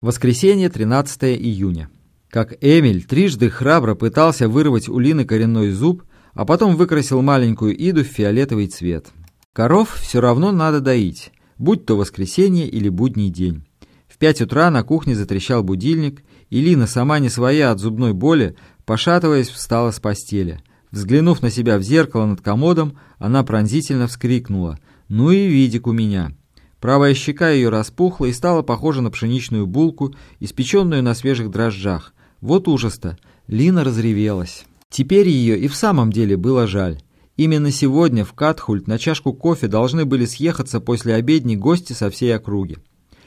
Воскресенье, 13 июня. Как Эмиль трижды храбро пытался вырвать у Лины коренной зуб, а потом выкрасил маленькую Иду в фиолетовый цвет. Коров все равно надо доить, будь то воскресенье или будний день. В пять утра на кухне затрещал будильник, и Лина, сама не своя от зубной боли, пошатываясь, встала с постели. Взглянув на себя в зеркало над комодом, она пронзительно вскрикнула «Ну и видик у меня!» Правая щека ее распухла и стала похожа на пшеничную булку, испеченную на свежих дрожжах. Вот ужас-то! Лина разревелась. Теперь ее и в самом деле было жаль. Именно сегодня в Катхульт на чашку кофе должны были съехаться после обедни гости со всей округи.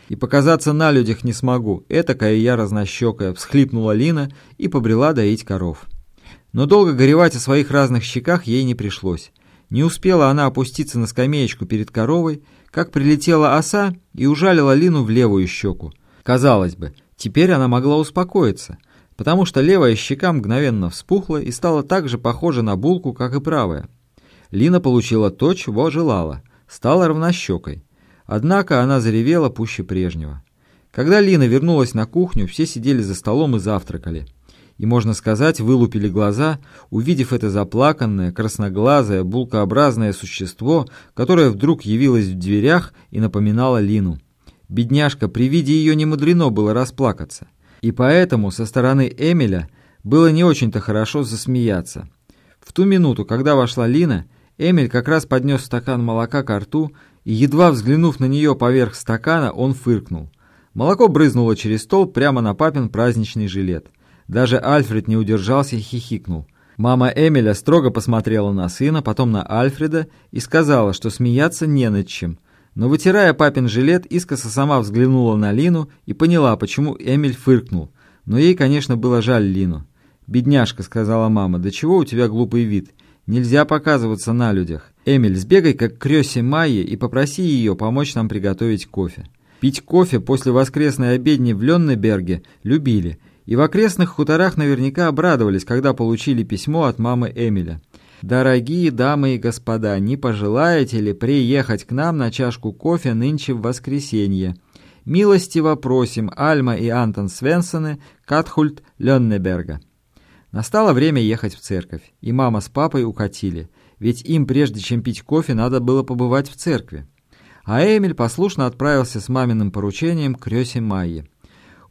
«И показаться на людях не смогу, этакая я разнощекая», — всхлипнула Лина и побрела доить коров. Но долго горевать о своих разных щеках ей не пришлось. Не успела она опуститься на скамеечку перед коровой, как прилетела оса и ужалила Лину в левую щеку. Казалось бы, теперь она могла успокоиться, потому что левая щека мгновенно вспухла и стала так же похожа на булку, как и правая. Лина получила то, чего желала, стала равнощекой. Однако она заревела пуще прежнего. Когда Лина вернулась на кухню, все сидели за столом и завтракали и, можно сказать, вылупили глаза, увидев это заплаканное, красноглазое, булкообразное существо, которое вдруг явилось в дверях и напоминало Лину. Бедняжка, при виде ее не мудрено было расплакаться, и поэтому со стороны Эмиля было не очень-то хорошо засмеяться. В ту минуту, когда вошла Лина, Эмиль как раз поднес стакан молока к рту, и, едва взглянув на нее поверх стакана, он фыркнул. Молоко брызнуло через стол прямо на папин праздничный жилет – даже Альфред не удержался и хихикнул. Мама Эмиля строго посмотрела на сына, потом на Альфреда и сказала, что смеяться не над чем. Но, вытирая папин жилет, искоса сама взглянула на Лину и поняла, почему Эмиль фыркнул. Но ей, конечно, было жаль Лину. «Бедняжка», — сказала мама, — «да чего у тебя глупый вид? Нельзя показываться на людях. Эмиль, сбегай как к Крёсе Майе и попроси ее помочь нам приготовить кофе». Пить кофе после воскресной обедни в Леннеберге любили — и в окрестных хуторах наверняка обрадовались, когда получили письмо от мамы Эмиля. «Дорогие дамы и господа, не пожелаете ли приехать к нам на чашку кофе нынче в воскресенье? Милостиво просим Альма и Антон Свенсоны, Катхульт Леннеберга». Настало время ехать в церковь, и мама с папой укатили, ведь им, прежде чем пить кофе, надо было побывать в церкви. А Эмиль послушно отправился с маминым поручением к Рёсе Майе.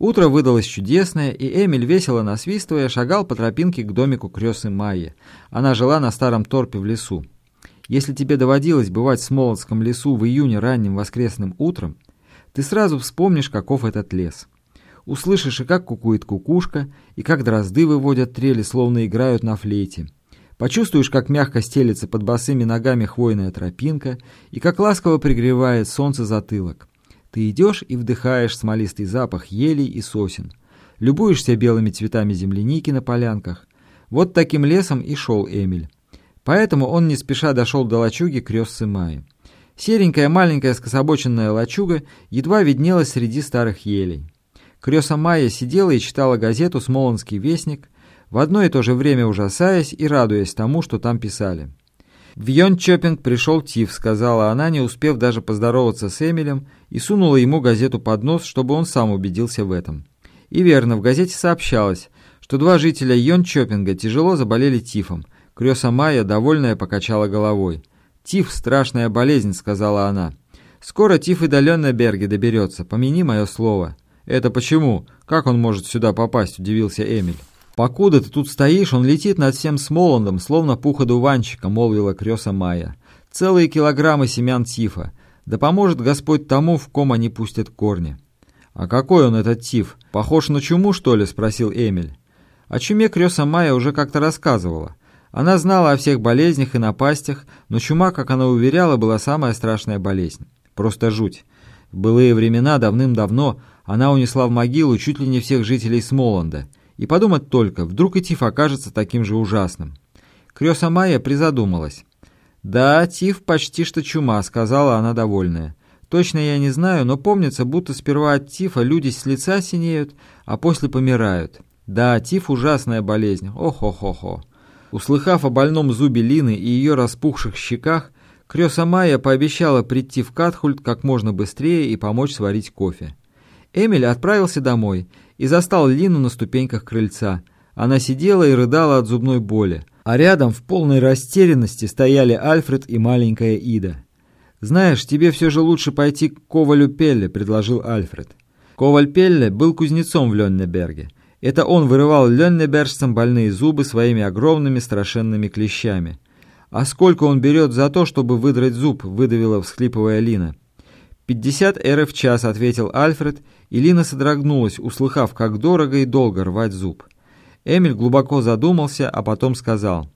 Утро выдалось чудесное, и Эмиль, весело насвистывая, шагал по тропинке к домику крёсы Майи. Она жила на старом торпе в лесу. Если тебе доводилось бывать в Смолотском лесу в июне ранним воскресным утром, ты сразу вспомнишь, каков этот лес. Услышишь и как кукует кукушка, и как дрозды выводят трели, словно играют на флейте. Почувствуешь, как мягко стелется под босыми ногами хвойная тропинка, и как ласково пригревает солнце затылок. Ты идешь и вдыхаешь смолистый запах елей и сосен. Любуешься белыми цветами земляники на полянках. Вот таким лесом и шел Эмиль. Поэтому он не спеша дошел до лачуги крестцы Майи. Серенькая маленькая скособоченная лачуга едва виднелась среди старых елей. Крёса Майя сидела и читала газету «Смолонский вестник», в одно и то же время ужасаясь и радуясь тому, что там писали. «В Йончопинг пришел Тиф», — сказала она, не успев даже поздороваться с Эмилем, и сунула ему газету под нос, чтобы он сам убедился в этом. И верно, в газете сообщалось, что два жителя Йончопинга тяжело заболели тифом. Крёса Майя, довольная, покачала головой. «Тиф — страшная болезнь», — сказала она. «Скоро тиф и до Леннеберге доберется, помяни мое слово». «Это почему? Как он может сюда попасть?» — удивился Эмиль. «Покуда ты тут стоишь, он летит над всем Смоландом, словно пух-одуванчика», — молвила крёса Майя. «Целые килограммы семян тифа. Да поможет Господь тому, в ком они пустят корни». «А какой он, этот тиф? Похож на чуму, что ли?» — спросил Эмиль. О чуме крёса Майя уже как-то рассказывала. Она знала о всех болезнях и напастях, но чума, как она уверяла, была самая страшная болезнь. Просто жуть. В былые времена, давным-давно, она унесла в могилу чуть ли не всех жителей Смоланда — и подумать только, вдруг и тиф окажется таким же ужасным. Крёса Майя призадумалась. «Да, тиф почти что чума», — сказала она довольная. «Точно я не знаю, но помнится, будто сперва от тифа люди с лица синеют, а после помирают. Да, тиф — ужасная болезнь. Ох-ох-ох-ох». Услыхав о больном зубе Лины и ее распухших щеках, Крёса Майя пообещала прийти в Катхульт как можно быстрее и помочь сварить кофе. Эмиль отправился домой и застал Лину на ступеньках крыльца. Она сидела и рыдала от зубной боли, а рядом в полной растерянности стояли Альфред и маленькая Ида. «Знаешь, тебе все же лучше пойти к Ковалю Пелле», — предложил Альфред. Коваль Пелле был кузнецом в Леннеберге. Это он вырывал леннебержцам больные зубы своими огромными страшенными клещами. «А сколько он берет за то, чтобы выдрать зуб?» — выдавила, всхлипывая Лина. «Пятьдесят эры в час», — ответил Альфред, и Лина содрогнулась, услыхав, как дорого и долго рвать зуб. Эмиль глубоко задумался, а потом сказал,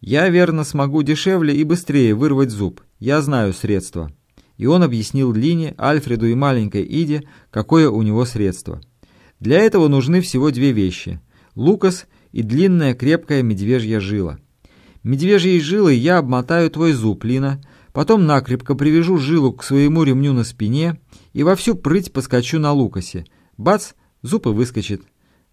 «Я, верно, смогу дешевле и быстрее вырвать зуб. Я знаю средства». И он объяснил Лине, Альфреду и маленькой Иде, какое у него средство. Для этого нужны всего две вещи – лукас и длинная крепкая медвежья жила. Медвежьей жилой я обмотаю твой зуб, Лина, потом накрепко привяжу жилу к своему ремню на спине и во всю прыть поскочу на лукасе. Бац, зуб и выскочит.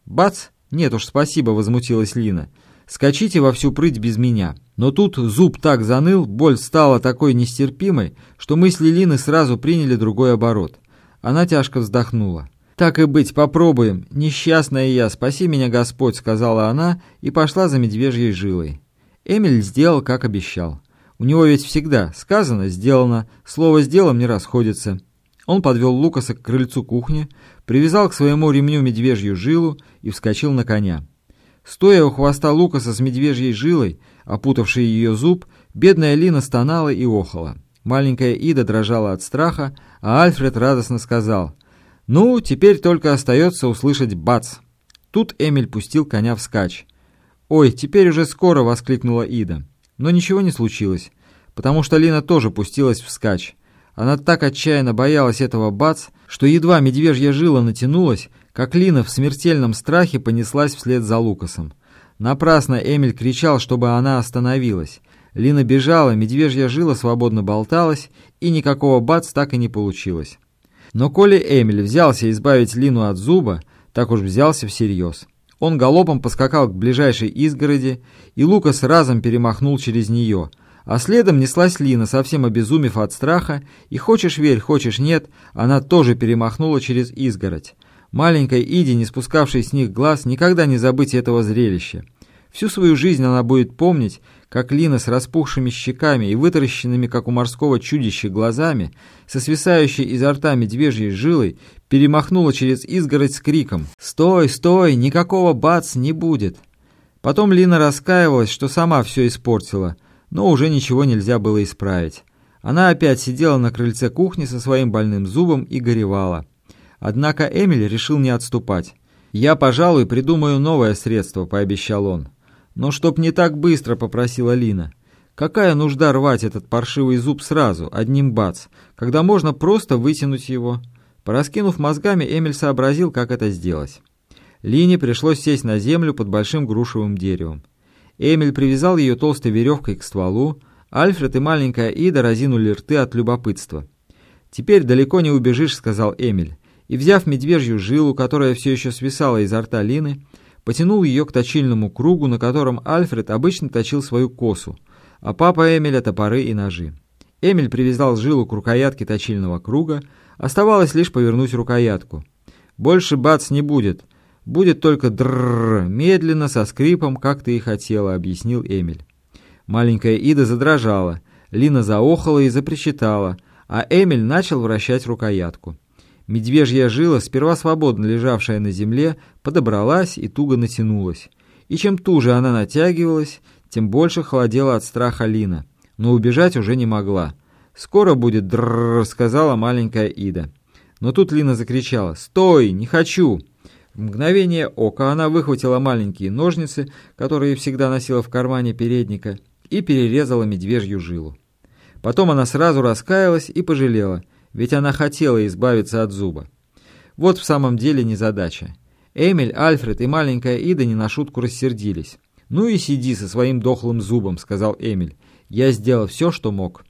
Бац, нет уж, спасибо, возмутилась Лина. Скачите во всю прыть без меня. Но тут зуб так заныл, боль стала такой нестерпимой, что мысли Лины сразу приняли другой оборот. Она тяжко вздохнула. «Так и быть, попробуем. Несчастная я, спаси меня, Господь», — сказала она и пошла за медвежьей жилой. Эмиль сделал, как обещал. У него ведь всегда сказано, сделано, слово с делом не расходится. Он подвел Лукаса к крыльцу кухни, привязал к своему ремню медвежью жилу и вскочил на коня. Стоя у хвоста Лукаса с медвежьей жилой, опутавшей ее зуб, бедная Лина стонала и охала. Маленькая Ида дрожала от страха, а Альфред радостно сказал — ну, теперь только остается услышать бац. Тут Эмиль пустил коня вскачь. «Ой, теперь уже скоро!» — воскликнула Ида. Но ничего не случилось, потому что Лина тоже пустилась вскачь. Она так отчаянно боялась этого бац, что едва медвежья жила натянулась, как Лина в смертельном страхе понеслась вслед за Лукасом. Напрасно Эмиль кричал, чтобы она остановилась. Лина бежала, медвежья жила свободно болталась, и никакого бац так и не получилось. Но коли Эмиль взялся избавить Лину от зуба, так уж взялся всерьез. Он галопом поскакал к ближайшей изгороди, и Лукас разом перемахнул через нее, а следом неслась Лина, совсем обезумев от страха, и хочешь верь, хочешь нет, она тоже перемахнула через изгородь. Маленькой Иди, не спускавшей с них глаз, никогда не забыть этого зрелища. Всю свою жизнь она будет помнить, как Лина с распухшими щеками и вытаращенными, как у морского чудища, глазами, со свисающей изо рта медвежьей жилой, перемахнула через изгородь с криком «Стой, стой, никакого бац не будет!». Потом Лина раскаивалась, что сама все испортила, но уже ничего нельзя было исправить. Она опять сидела на крыльце кухни со своим больным зубом и горевала. Однако Эмиль решил не отступать. «Я, пожалуй, придумаю новое средство», — пообещал он. «Но чтоб не так быстро», — попросила Лина. «Какая нужда рвать этот паршивый зуб сразу, одним бац, когда можно просто вытянуть его?» Пораскинув мозгами, Эмиль сообразил, как это сделать. Лине пришлось сесть на землю под большим грушевым деревом. Эмиль привязал ее толстой веревкой к стволу, Альфред и маленькая Ида разинули рты от любопытства. «Теперь далеко не убежишь», — сказал Эмиль, и, взяв медвежью жилу, которая все еще свисала изо рта Лины, потянул ее к точильному кругу, на котором Альфред обычно точил свою косу, а папа Эмиля топоры и ножи. Эмиль привязал жилу к рукоятке точильного круга, оставалось лишь повернуть рукоятку. Больше бац не будет, будет только дрррр, медленно, со скрипом, как ты и хотела, объяснил Эмиль. Маленькая Ида задрожала, Лина заохала и запричитала, а Эмиль начал вращать рукоятку. Медвежья жила, сперва свободно лежавшая на земле, подобралась и туго натянулась. И чем туже она натягивалась, тем больше холодела от страха Лина, но убежать уже не могла. «Скоро будет дрррр», — сказала маленькая Ида. Но тут Лина закричала «Стой! Не хочу!» В мгновение ока она выхватила маленькие ножницы, которые всегда носила в кармане передника, и перерезала медвежью жилу. Потом она сразу раскаялась и пожалела — ведь она хотела избавиться от зуба. Вот в самом деле незадача. Эмиль, Альфред и маленькая Ида не на шутку рассердились. «Ну и сиди со своим дохлым зубом», — сказал Эмиль. «Я сделал все, что мог».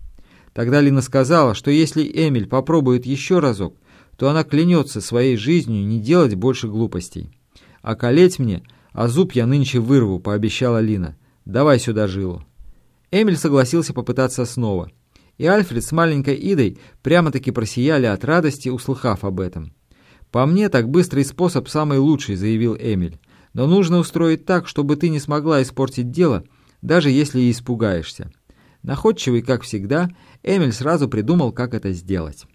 Тогда Лина сказала, что если Эмиль попробует еще разок, то она клянется своей жизнью не делать больше глупостей. «А колеть мне, а зуб я нынче вырву», — пообещала Лина. «Давай сюда жилу». Эмиль согласился попытаться снова и Альфред с маленькой Идой прямо-таки просияли от радости, услыхав об этом. «По мне, так быстрый способ самый лучший», — заявил Эмиль. «Но нужно устроить так, чтобы ты не смогла испортить дело, даже если и испугаешься». Находчивый, как всегда, Эмиль сразу придумал, как это сделать.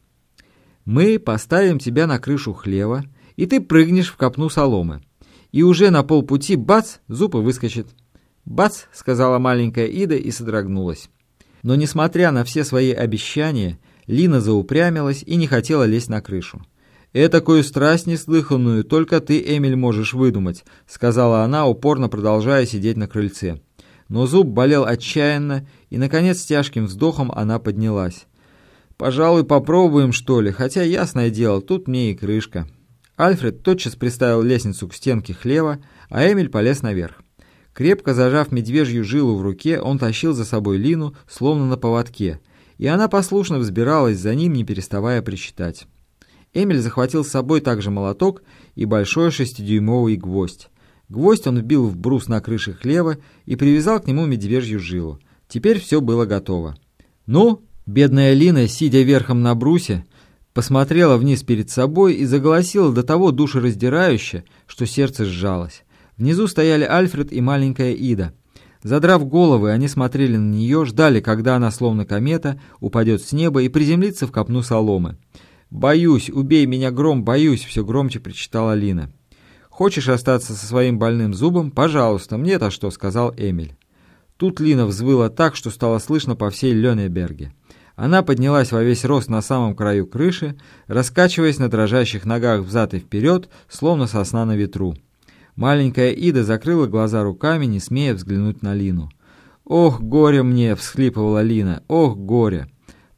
«Мы поставим тебя на крышу хлева, и ты прыгнешь в копну соломы. И уже на полпути, бац, зуб и выскочит». «Бац!» — сказала маленькая Ида и содрогнулась. Но, несмотря на все свои обещания, Лина заупрямилась и не хотела лезть на крышу. «Этакую страсть неслыханную только ты, Эмиль, можешь выдумать», — сказала она, упорно продолжая сидеть на крыльце. Но зуб болел отчаянно, и, наконец, с тяжким вздохом она поднялась. «Пожалуй, попробуем, что ли, хотя, ясное дело, тут мне и крышка». Альфред тотчас приставил лестницу к стенке хлева, а Эмиль полез наверх. Крепко зажав медвежью жилу в руке, он тащил за собой Лину, словно на поводке, и она послушно взбиралась за ним, не переставая причитать. Эмиль захватил с собой также молоток и большой шестидюймовый гвоздь. Гвоздь он вбил в брус на крыше хлева и привязал к нему медвежью жилу. Теперь все было готово. «Ну?» — бедная Лина, сидя верхом на брусе, посмотрела вниз перед собой и заголосила до того душераздирающе, что сердце сжалось. Внизу стояли Альфред и маленькая Ида. Задрав головы, они смотрели на нее, ждали, когда она, словно комета, упадет с неба и приземлится в копну соломы. «Боюсь, убей меня, гром, боюсь!» — все громче причитала Лина. «Хочешь остаться со своим больным зубом? Пожалуйста, мне-то что?» — сказал Эмиль. Тут Лина взвыла так, что стало слышно по всей Ленеберге. Она поднялась во весь рост на самом краю крыши, раскачиваясь на дрожащих ногах взад и вперед, словно сосна на ветру. Маленькая Ида закрыла глаза руками, не смея взглянуть на Лину. «Ох, горе мне!» — всхлипывала Лина. «Ох, горе!»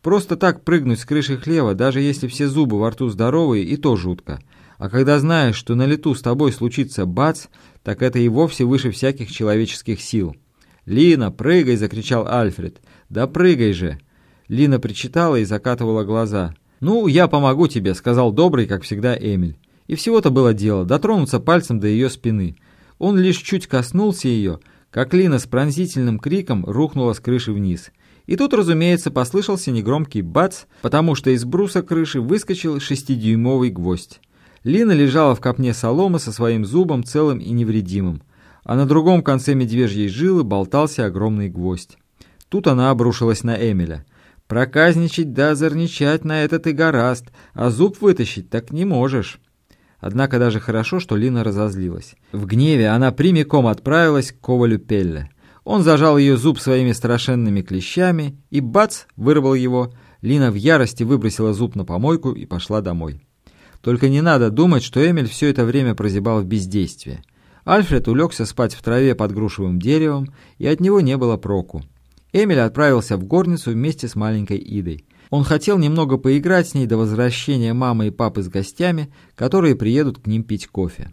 Просто так прыгнуть с крыши хлева, даже если все зубы во рту здоровые, и то жутко. А когда знаешь, что на лету с тобой случится бац, так это и вовсе выше всяких человеческих сил. «Лина, прыгай!» — закричал Альфред. «Да прыгай же!» Лина причитала и закатывала глаза. «Ну, я помогу тебе», — сказал добрый, как всегда, Эмиль. И всего-то было дело дотронуться пальцем до ее спины. Он лишь чуть коснулся ее, как Лина с пронзительным криком рухнула с крыши вниз. И тут, разумеется, послышался негромкий бац, потому что из бруса крыши выскочил шестидюймовый гвоздь. Лина лежала в копне соломы со своим зубом целым и невредимым, а на другом конце медвежьей жилы болтался огромный гвоздь. Тут она обрушилась на Эмиля. «Проказничать да озорничать на это ты гораст, а зуб вытащить так не можешь». Однако даже хорошо, что Лина разозлилась. В гневе она прямиком отправилась к Ковалю Пелле. Он зажал ее зуб своими страшенными клещами и, бац, вырвал его. Лина в ярости выбросила зуб на помойку и пошла домой. Только не надо думать, что Эмиль все это время прозябал в бездействии. Альфред улегся спать в траве под грушевым деревом, и от него не было проку. Эмиль отправился в горницу вместе с маленькой Идой. Он хотел немного поиграть с ней до возвращения мамы и папы с гостями, которые приедут к ним пить кофе.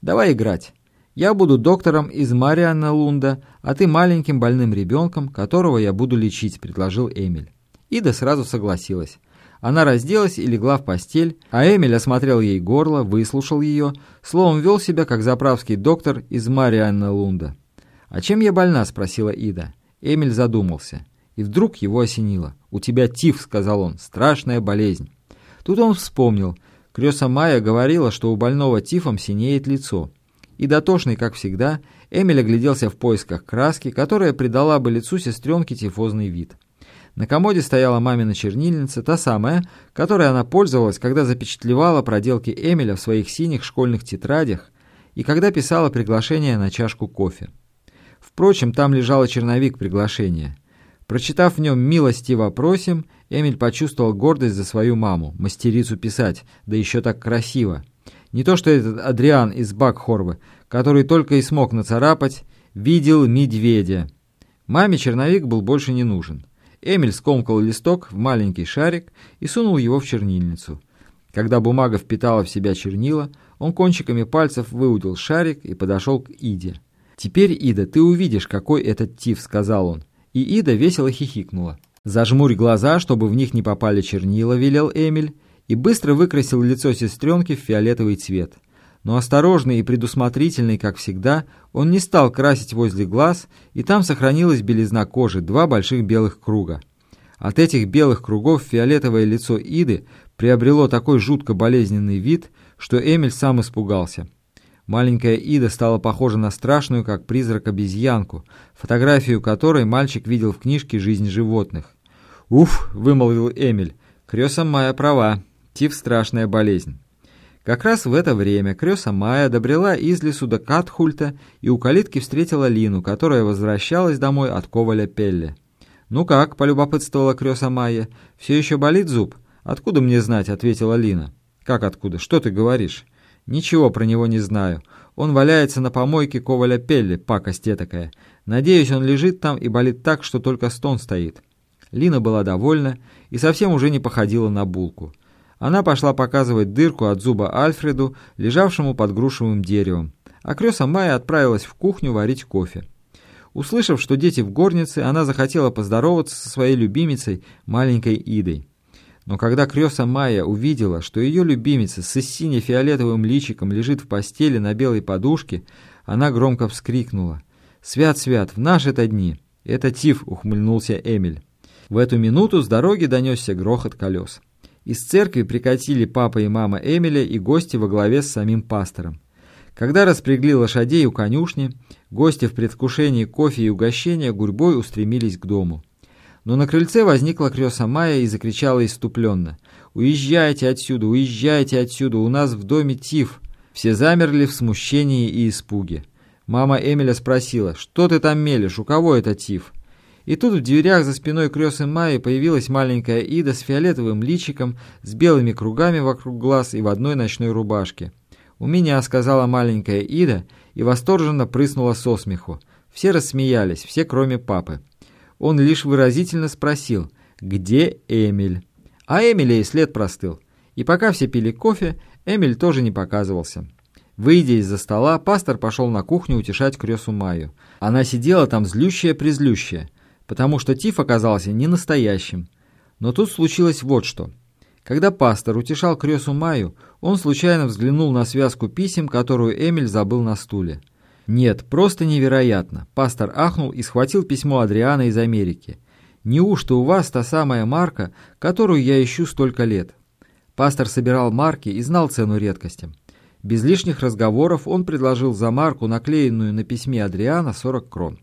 «Давай играть. Я буду доктором из Марианна Лунда, а ты маленьким больным ребенком, которого я буду лечить», — предложил Эмиль. Ида сразу согласилась. Она разделась и легла в постель, а Эмиль осмотрел ей горло, выслушал ее, словом вел себя, как заправский доктор из Марианна Лунда. «А чем я больна?» — спросила Ида. Эмиль задумался. И вдруг его осенило. «У тебя тиф», — сказал он, — «страшная болезнь». Тут он вспомнил. Крёса Майя говорила, что у больного тифом синеет лицо. И дотошный, как всегда, Эмиль огляделся в поисках краски, которая придала бы лицу сестренке тифозный вид. На комоде стояла мамина чернильница, та самая, которой она пользовалась, когда запечатлевала проделки Эмиля в своих синих школьных тетрадях и когда писала приглашение на чашку кофе. Впрочем, там лежал черновик приглашения. Прочитав в нем «Милостиво просим», Эмиль почувствовал гордость за свою маму, мастерицу писать, да еще так красиво. Не то что этот Адриан из Бакхорвы, который только и смог нацарапать «Видел медведя». Маме черновик был больше не нужен. Эмиль скомкал листок в маленький шарик и сунул его в чернильницу. Когда бумага впитала в себя чернила, он кончиками пальцев выудил шарик и подошел к Иде. «Теперь, Ида, ты увидишь, какой этот тиф», — сказал он. И Ида весело хихикнула. «Зажмурь глаза, чтобы в них не попали чернила», — велел Эмиль, и быстро выкрасил лицо сестренки в фиолетовый цвет. Но осторожный и предусмотрительный, как всегда, он не стал красить возле глаз, и там сохранилась белизна кожи, два больших белых круга. От этих белых кругов фиолетовое лицо Иды приобрело такой жутко болезненный вид, что Эмиль сам испугался. Маленькая Ида стала похожа на страшную, как призрак, обезьянку, фотографию которой мальчик видел в книжке «Жизнь животных». «Уф!» — вымолвил Эмиль. «Крёса Майя права. Тиф — страшная болезнь». Как раз в это время Крёса Майя добрела из лесу до Катхульта и у калитки встретила Лину, которая возвращалась домой от Коваля Пелле. «Ну как?» — полюбопытствовала Крёса Майя. «Все еще болит зуб?» «Откуда мне знать?» — ответила Лина. «Как откуда? Что ты говоришь?» «Ничего про него не знаю. Он валяется на помойке Коваля Пелли, пакость такая. Надеюсь, он лежит там и болит так, что только стон стоит». Лина была довольна и совсем уже не походила на булку. Она пошла показывать дырку от зуба Альфреду, лежавшему под грушевым деревом, а Крёса Майя отправилась в кухню варить кофе. Услышав, что дети в горнице, она захотела поздороваться со своей любимицей, маленькой Идой. Но когда Крёса Майя увидела, что ее любимица с сине-фиолетовым личиком лежит в постели на белой подушке, она громко вскрикнула. «Свят, свят, в наши-то дни!» «Это Тиф!» — ухмыльнулся Эмиль. В эту минуту с дороги донесся грохот колес. Из церкви прикатили папа и мама Эмиля и гости во главе с самим пастором. Когда распрягли лошадей у конюшни, гости в предвкушении кофе и угощения гурьбой устремились к дому. Но на крыльце возникла Крёса Майя и закричала иступленно. «Уезжайте отсюда, уезжайте отсюда, у нас в доме тиф!» Все замерли в смущении и испуге. Мама Эмиля спросила, «Что ты там мелешь, у кого это тиф?» И тут в дверях за спиной Крёсы Майи появилась маленькая Ида с фиолетовым личиком, с белыми кругами вокруг глаз и в одной ночной рубашке. «У меня», — сказала маленькая Ида и восторженно прыснула со смеху. Все рассмеялись, все кроме папы. Он лишь выразительно спросил «Где Эмиль?». А Эмиля и след простыл. И пока все пили кофе, Эмиль тоже не показывался. Выйдя из-за стола, пастор пошел на кухню утешать Крёсу Майю. Она сидела там злющая-призлющая потому что тиф оказался не настоящим. Но тут случилось вот что. Когда пастор утешал Крёсу Маю, он случайно взглянул на связку писем, которую Эмиль забыл на стуле. Нет, просто невероятно. Пастор ахнул и схватил письмо Адриана из Америки. «Неужто у вас та самая марка, которую я ищу столько лет?» Пастор собирал марки и знал цену редкостям. Без лишних разговоров он предложил за марку, наклеенную на письме Адриана, 40 крон.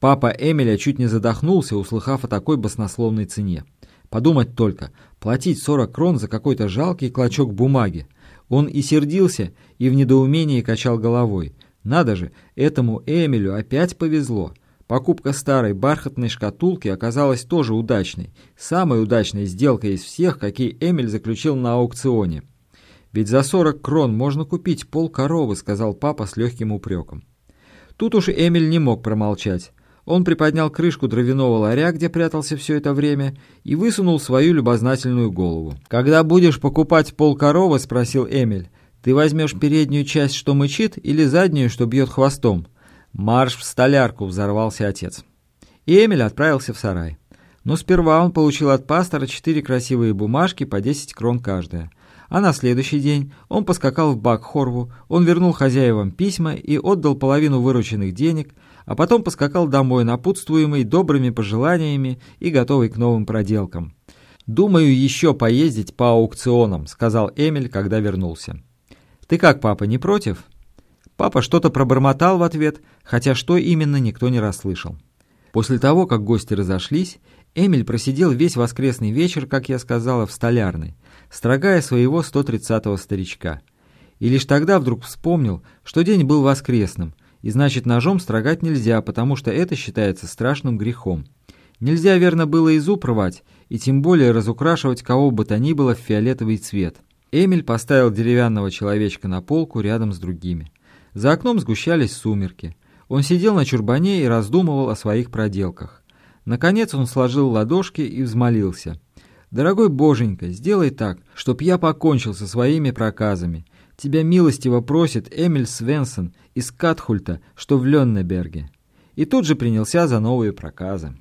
Папа Эмиля чуть не задохнулся, услыхав о такой баснословной цене. Подумать только, платить 40 крон за какой-то жалкий клочок бумаги. Он и сердился, и в недоумении качал головой. Надо же, этому Эмилю опять повезло. Покупка старой бархатной шкатулки оказалась тоже удачной. Самой удачной сделкой из всех, какие Эмиль заключил на аукционе. «Ведь за 40 крон можно купить пол коровы», — сказал папа с легким упреком. Тут уж Эмиль не мог промолчать. Он приподнял крышку дровяного ларя, где прятался все это время, и высунул свою любознательную голову. «Когда будешь покупать полкоровы?» — спросил Эмиль. «Ты возьмешь переднюю часть, что мычит, или заднюю, что бьет хвостом?» «Марш в столярку!» — взорвался отец. И Эмиль отправился в сарай. Но сперва он получил от пастора четыре красивые бумажки по 10 крон каждая. А на следующий день он поскакал в Бакхорву, он вернул хозяевам письма и отдал половину вырученных денег — а потом поскакал домой, напутствуемый добрыми пожеланиями и готовый к новым проделкам. «Думаю еще поездить по аукционам», — сказал Эмиль, когда вернулся. «Ты как, папа, не против?» Папа что-то пробормотал в ответ, хотя что именно никто не расслышал. После того, как гости разошлись, Эмиль просидел весь воскресный вечер, как я сказала, в столярной, строгая своего 130-го старичка. И лишь тогда вдруг вспомнил, что день был воскресным — и значит, ножом строгать нельзя, потому что это считается страшным грехом. Нельзя, верно, было и зуб рвать, и тем более разукрашивать кого бы то ни было в фиолетовый цвет. Эмиль поставил деревянного человечка на полку рядом с другими. За окном сгущались сумерки. Он сидел на чурбане и раздумывал о своих проделках. Наконец он сложил ладошки и взмолился. «Дорогой боженька, сделай так, чтоб я покончил со своими проказами. Тебя милостиво просит Эмиль Свенсон из Катхульта, что в Леннеберге». И тут же принялся за новые проказы.